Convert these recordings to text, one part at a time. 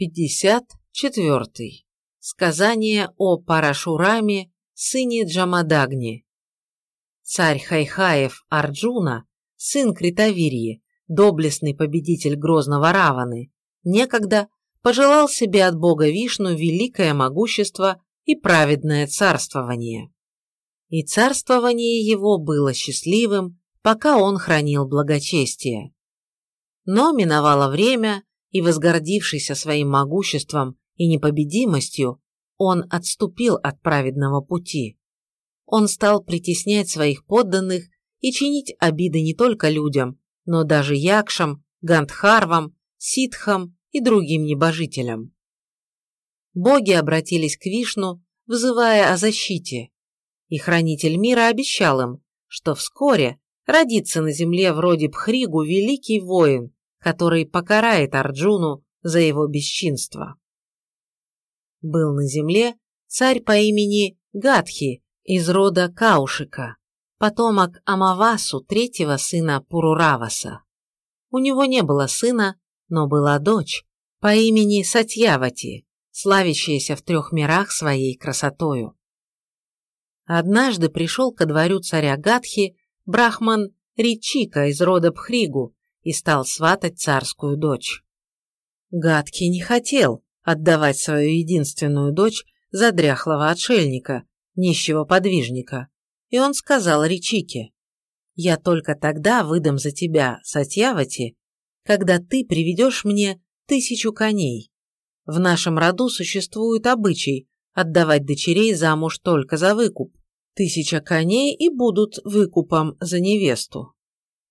54. Сказание о Парашураме, сыне Джамадагни. Царь Хайхаев Арджуна, сын Критавирьи, доблестный победитель грозного Раваны, некогда пожелал себе от бога Вишну великое могущество и праведное царствование. И царствование его было счастливым, пока он хранил благочестие. Но миновало время, и, возгордившийся своим могуществом и непобедимостью, он отступил от праведного пути. Он стал притеснять своих подданных и чинить обиды не только людям, но даже якшам, гандхарвам, ситхам и другим небожителям. Боги обратились к Вишну, взывая о защите, и Хранитель мира обещал им, что вскоре родится на земле вроде Пхригу великий воин, который покарает Арджуну за его бесчинство. Был на земле царь по имени Гадхи из рода Каушика, потомок Амавасу, третьего сына Пурураваса. У него не было сына, но была дочь по имени Сатьявати, славящаяся в трех мирах своей красотою. Однажды пришел ко дворю царя Гадхи брахман Ричика из рода Пхригу и стал сватать царскую дочь. Гадки не хотел отдавать свою единственную дочь за дряхлого отшельника, нищего подвижника, и он сказал Ричике, «Я только тогда выдам за тебя, Сатьявати, когда ты приведешь мне тысячу коней. В нашем роду существует обычай отдавать дочерей замуж только за выкуп. Тысяча коней и будут выкупом за невесту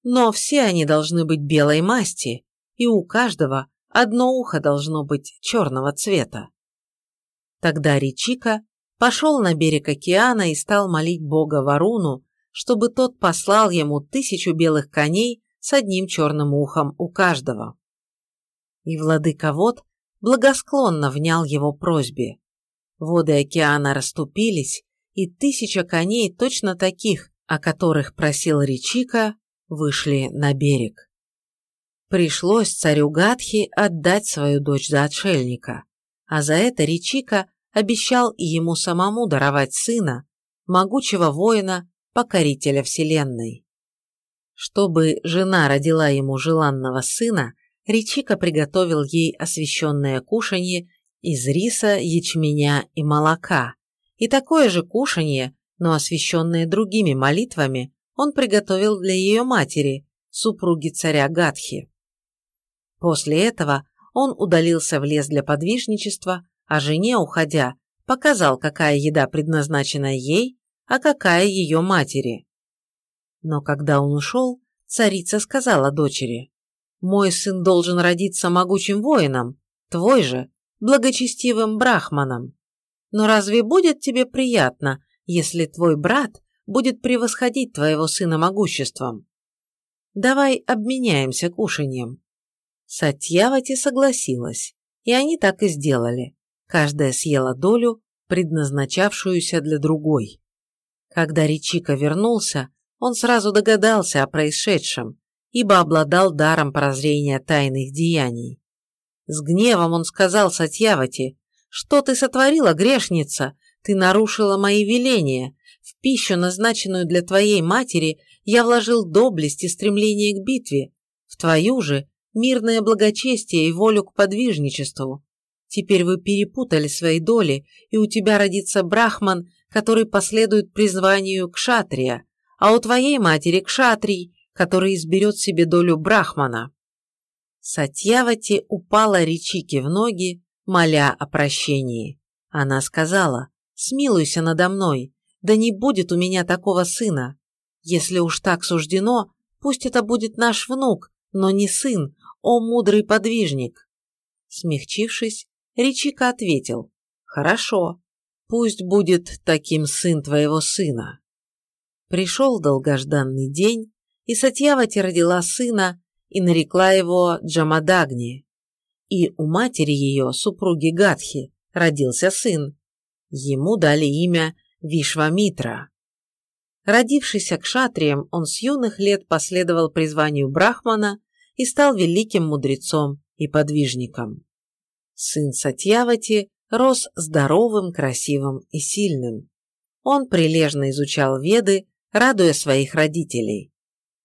но все они должны быть белой масти, и у каждого одно ухо должно быть черного цвета. Тогда Ричика пошел на берег океана и стал молить бога Варуну, чтобы тот послал ему тысячу белых коней с одним черным ухом у каждого. И владыка вод благосклонно внял его просьбе. Воды океана расступились, и тысяча коней точно таких, о которых просил Ричика, вышли на берег. Пришлось царю Гадхи отдать свою дочь за отшельника, а за это Ричика обещал и ему самому даровать сына, могучего воина, покорителя вселенной. Чтобы жена родила ему желанного сына, Ричика приготовил ей освященное кушанье из риса, ячменя и молока, и такое же кушанье, но освященное другими молитвами, он приготовил для ее матери, супруги царя Гадхи. После этого он удалился в лес для подвижничества, а жене, уходя, показал, какая еда предназначена ей, а какая ее матери. Но когда он ушел, царица сказала дочери, «Мой сын должен родиться могучим воином, твой же – благочестивым брахманом. Но разве будет тебе приятно, если твой брат будет превосходить твоего сына могуществом. Давай обменяемся кушаньем». Сатьявати согласилась, и они так и сделали. Каждая съела долю, предназначавшуюся для другой. Когда Ричика вернулся, он сразу догадался о происшедшем, ибо обладал даром прозрения тайных деяний. С гневом он сказал Сатьявати, «Что ты сотворила, грешница? Ты нарушила мои веления, пищу, назначенную для твоей матери, я вложил доблесть и стремление к битве, в твою же – мирное благочестие и волю к подвижничеству. Теперь вы перепутали свои доли, и у тебя родится брахман, который последует призванию к шатрия, а у твоей матери к шатрий, который изберет себе долю брахмана. Сатьявати упала Ричике в ноги, моля о прощении. Она сказала, «Смилуйся надо мной, да не будет у меня такого сына. Если уж так суждено, пусть это будет наш внук, но не сын, о мудрый подвижник. Смягчившись, Ричика ответил, «Хорошо, пусть будет таким сын твоего сына». Пришел долгожданный день, и Сатьявати родила сына и нарекла его Джамадагни. И у матери ее, супруги Гадхи, родился сын. Ему дали имя Вишвамитра. Родившийся кшатрием, он с юных лет последовал призванию Брахмана и стал великим мудрецом и подвижником. Сын Сатьявати рос здоровым, красивым и сильным. Он прилежно изучал веды, радуя своих родителей.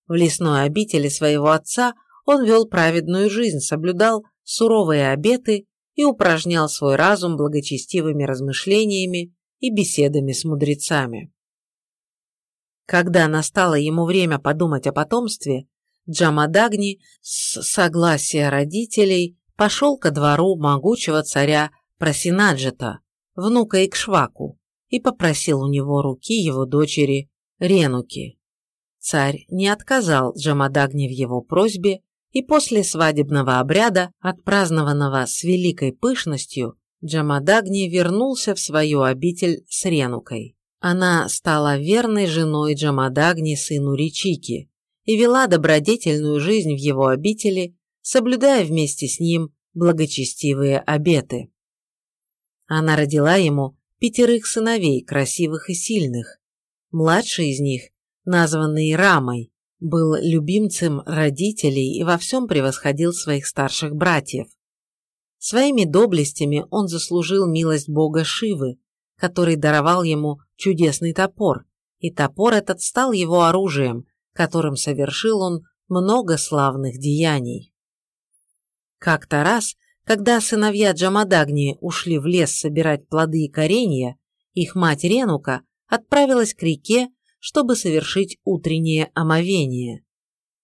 В лесной обители своего отца он вел праведную жизнь, соблюдал суровые обеты и упражнял свой разум благочестивыми размышлениями и беседами с мудрецами. Когда настало ему время подумать о потомстве, Джамадагни с согласия родителей пошел ко двору могучего царя Прасинаджета, внука Икшваку, и попросил у него руки его дочери Ренуки. Царь не отказал Джамадагни в его просьбе, и после свадебного обряда, отпразднованного с великой пышностью, Джамадагни вернулся в свою обитель с Ренукой. Она стала верной женой Джамадагни, сыну Ричики, и вела добродетельную жизнь в его обители, соблюдая вместе с ним благочестивые обеты. Она родила ему пятерых сыновей, красивых и сильных. Младший из них, названный Рамой, был любимцем родителей и во всем превосходил своих старших братьев. Своими доблестями он заслужил милость бога Шивы, который даровал ему чудесный топор, и топор этот стал его оружием, которым совершил он много славных деяний. Как-то раз, когда сыновья Джамадагни ушли в лес собирать плоды и коренья, их мать Ренука отправилась к реке, чтобы совершить утреннее омовение.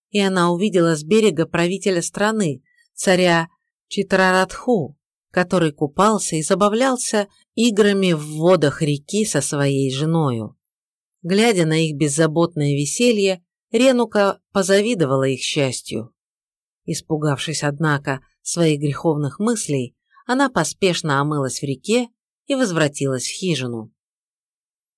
И она увидела с берега правителя страны, царя Читрарадху, который купался и забавлялся играми в водах реки со своей женою. Глядя на их беззаботное веселье, Ренука позавидовала их счастью. Испугавшись, однако, своих греховных мыслей, она поспешно омылась в реке и возвратилась в хижину.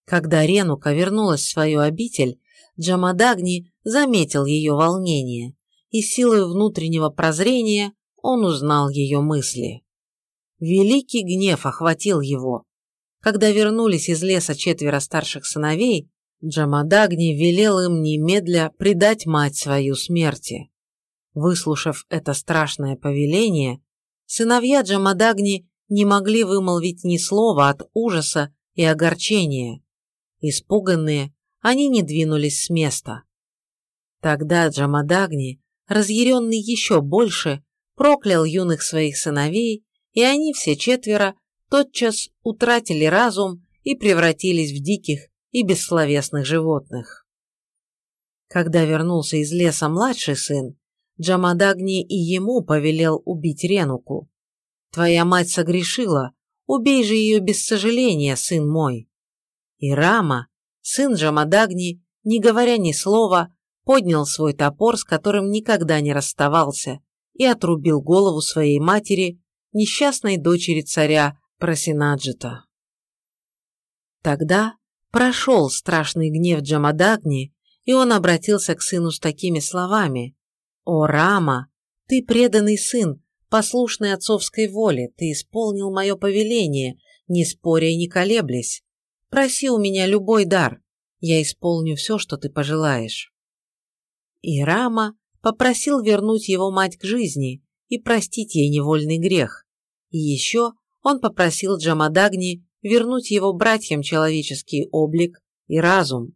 Когда Ренука вернулась в свою обитель, Джамадагни заметил ее волнение, и силой внутреннего прозрения он узнал ее мысли. Великий гнев охватил его. Когда вернулись из леса четверо старших сыновей, Джамадагни велел им немедля предать мать свою смерти. Выслушав это страшное повеление, сыновья Джамадагни не могли вымолвить ни слова от ужаса и огорчения. Испуганные, они не двинулись с места. Тогда Джамадагни, разъяренный еще больше, проклял юных своих сыновей и они все четверо тотчас утратили разум и превратились в диких и бессловесных животных. Когда вернулся из леса младший сын, Джамадагни и ему повелел убить Ренуку. «Твоя мать согрешила, убей же ее без сожаления, сын мой». И Рама, сын Джамадагни, не говоря ни слова, поднял свой топор, с которым никогда не расставался, и отрубил голову своей матери несчастной дочери царя Прасинаджита. Тогда прошел страшный гнев Джамадагни, и он обратился к сыну с такими словами. «О, Рама, ты преданный сын, послушный отцовской воле, ты исполнил мое повеление, не споря и не колеблясь. Проси у меня любой дар, я исполню все, что ты пожелаешь». И Рама попросил вернуть его мать к жизни и простить ей невольный грех. И еще он попросил Джамадагни вернуть его братьям человеческий облик и разум.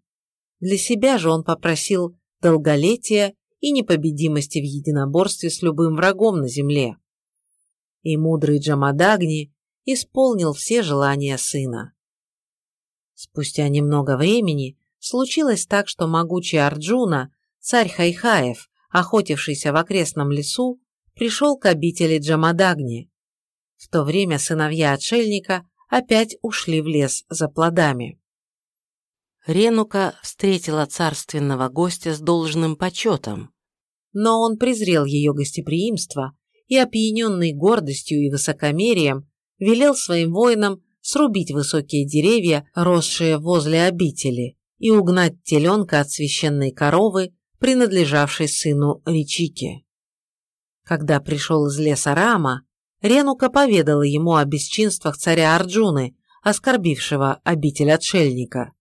Для себя же он попросил долголетия и непобедимости в единоборстве с любым врагом на земле. И мудрый Джамадагни исполнил все желания сына. Спустя немного времени случилось так, что могучий Арджуна, царь Хайхаев, охотившийся в окрестном лесу, пришел к обители Джамадагни. В то время сыновья отшельника опять ушли в лес за плодами. Ренука встретила царственного гостя с должным почетом, но он презрел ее гостеприимство и, опьяненный гордостью и высокомерием, велел своим воинам срубить высокие деревья, росшие возле обители, и угнать теленка от священной коровы, принадлежавшей сыну Ричики. Когда пришел из леса Рама, Ренука поведала ему о бесчинствах царя Арджуны, оскорбившего обитель отшельника.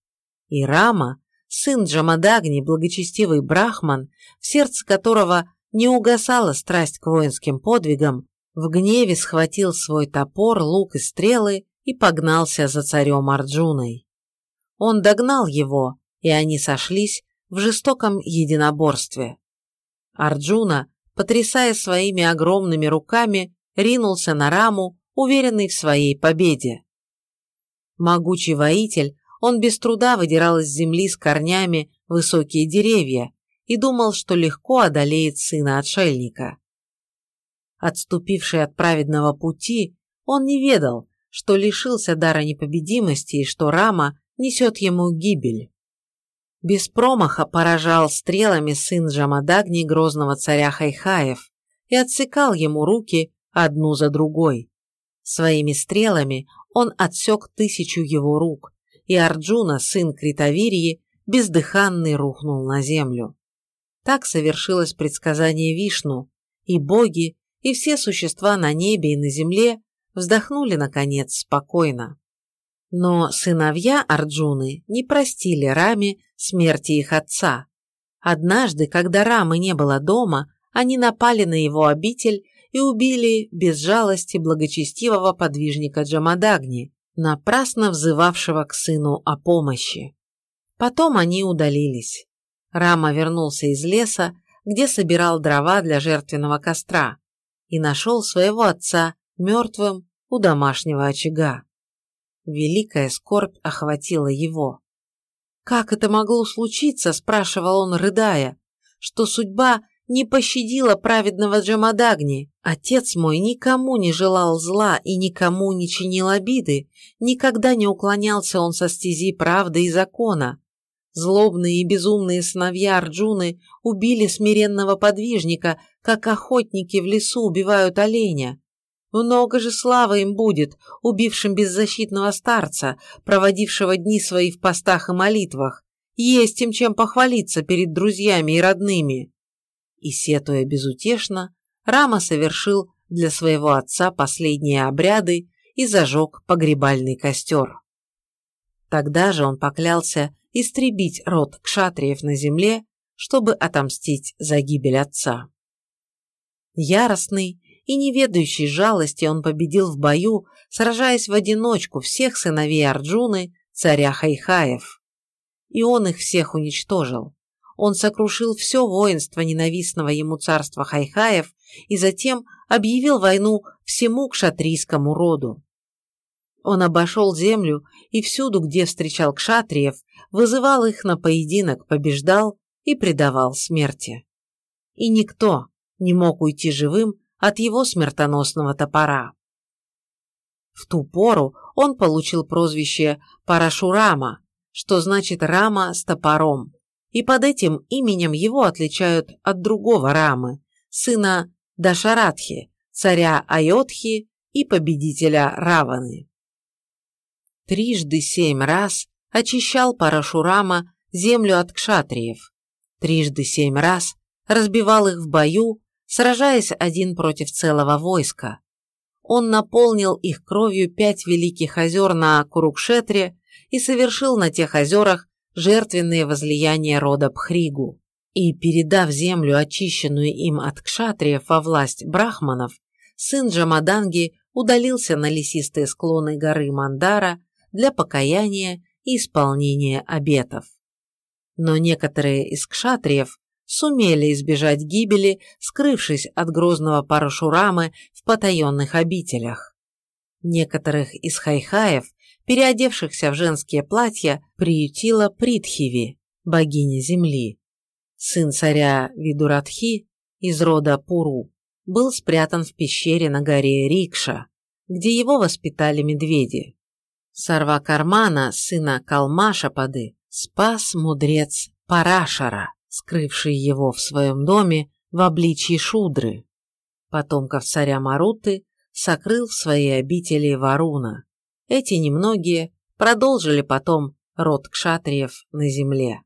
И Рама, сын Джамадагни, благочестивый брахман, в сердце которого не угасала страсть к воинским подвигам, в гневе схватил свой топор, лук и стрелы и погнался за царем Арджуной. Он догнал его, и они сошлись в жестоком единоборстве. Арджуна, потрясая своими огромными руками, ринулся на раму, уверенный в своей победе. Могучий воитель, он без труда выдирал из земли с корнями высокие деревья и думал, что легко одолеет сына отшельника. Отступивший от праведного пути, он не ведал, что лишился дара непобедимости и что Рама несет ему гибель. Без промаха поражал стрелами сын Джамадагни грозного царя Хайхаев и отсекал ему руки одну за другой. Своими стрелами он отсек тысячу его рук, и Арджуна, сын Критавирии, бездыханный рухнул на землю. Так совершилось предсказание Вишну, и боги, и все существа на небе и на земле вздохнули, наконец, спокойно. Но сыновья Арджуны не простили Раме смерти их отца. Однажды, когда Рамы не было дома, они напали на его обитель и убили без жалости благочестивого подвижника Джамадагни, напрасно взывавшего к сыну о помощи. Потом они удалились. Рама вернулся из леса, где собирал дрова для жертвенного костра, и нашел своего отца мертвым у домашнего очага. Великая скорбь охватила его. «Как это могло случиться?» – спрашивал он, рыдая, – «что судьба не пощадила праведного Джамадагни. Отец мой никому не желал зла и никому не чинил обиды, никогда не уклонялся он со стези правды и закона. Злобные и безумные сыновья Арджуны убили смиренного подвижника, как охотники в лесу убивают оленя. Много же славы им будет, убившим беззащитного старца, проводившего дни свои в постах и молитвах. Есть им чем похвалиться перед друзьями и родными. И, сетуя безутешно, Рама совершил для своего отца последние обряды и зажег погребальный костер. Тогда же он поклялся истребить род кшатриев на земле, чтобы отомстить за гибель отца. Яростный и неведающий жалости он победил в бою, сражаясь в одиночку всех сыновей Арджуны, царя Хайхаев. И он их всех уничтожил. Он сокрушил все воинство ненавистного ему царства Хайхаев и затем объявил войну всему кшатрийскому роду. Он обошел землю и всюду, где встречал кшатриев, вызывал их на поединок, побеждал и предавал смерти. И никто не мог уйти живым от его смертоносного топора. В ту пору он получил прозвище Парашурама, что значит «рама с топором», и под этим именем его отличают от другого Рамы, сына Дашаратхи, царя Айотхи и победителя Раваны. Трижды семь раз очищал Парашурама землю от кшатриев, трижды семь раз разбивал их в бою сражаясь один против целого войска. Он наполнил их кровью пять великих озер на Курукшетре и совершил на тех озерах жертвенные возлияния рода Пхригу. И, передав землю, очищенную им от кшатриев во власть брахманов, сын Джамаданги удалился на лесистые склоны горы Мандара для покаяния и исполнения обетов. Но некоторые из кшатриев сумели избежать гибели, скрывшись от грозного Парашурамы в потаенных обителях. Некоторых из хайхаев, переодевшихся в женские платья, приютила Притхиви, богиня земли. Сын царя Видурадхи из рода Пуру был спрятан в пещере на горе Рикша, где его воспитали медведи. Сарвакармана, сына Калмашапады, спас мудрец Парашара скрывший его в своем доме в обличье Шудры. Потомков царя Маруты сокрыл в своей обители Варуна. Эти немногие продолжили потом род кшатриев на земле.